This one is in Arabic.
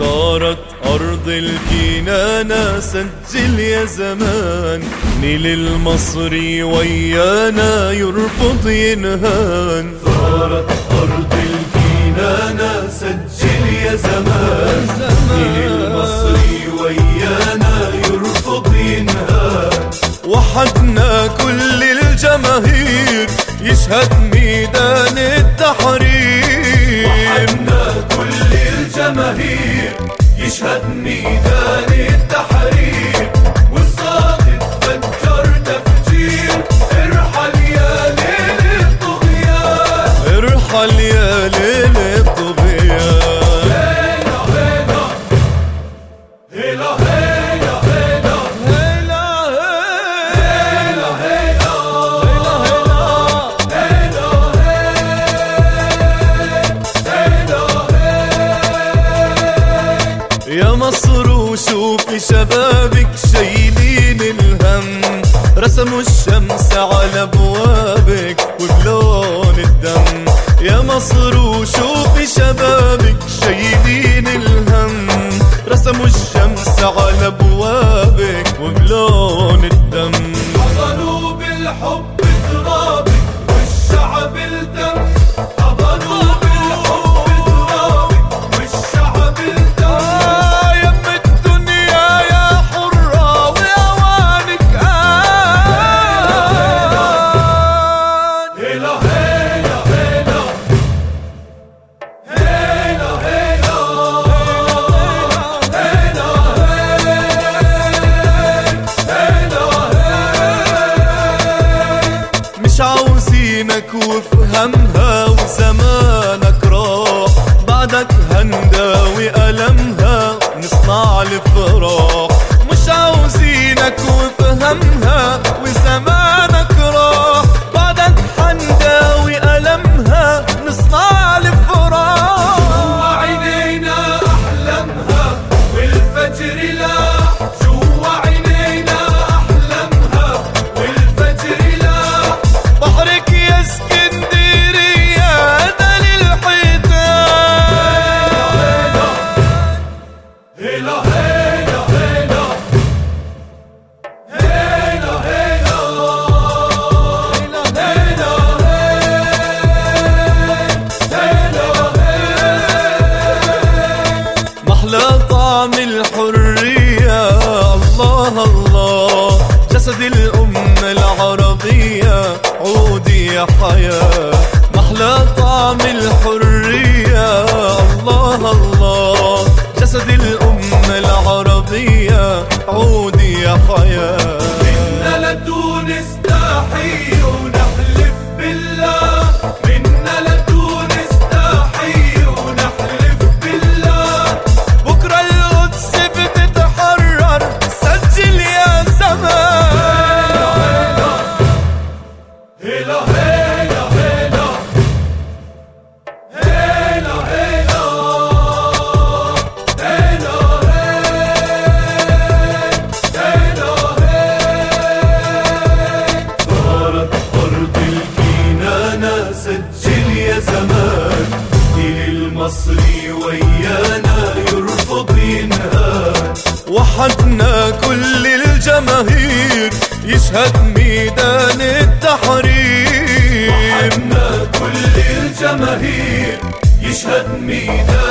ثارت أرض الكنانة سجل يا زمان. نيل المصري ويانا يرفض ينهان. ثارت أرض الكنانة سجل يا زمان. نيل المصري ويانا يرفض ينهان. وحدنا كل الجماهير يشهد يشهد ميدان التحرير وشوفي شبابك شايلين الهم. رسموا الشمس على أبوابك وبلون الدم. يا مصر وشوفي شبابك شايلين الهم. رسموا الشمس على أبوابك عاوزينك وفهمها وزمانك راح. بعدك هنداوي ألمها نصنع الفراح مش عاوزينك وفهمها عودي يا حياة محلى طعم الحرية. الله الله. جسد الأمة العربية. عودي يا حياة سجل يا زمان جيل المصري ويانا يرفض ينهان وحدنا كل الجماهير يشهد ميدان التحرير. وحدنا كل الجماهير يشهد ميدان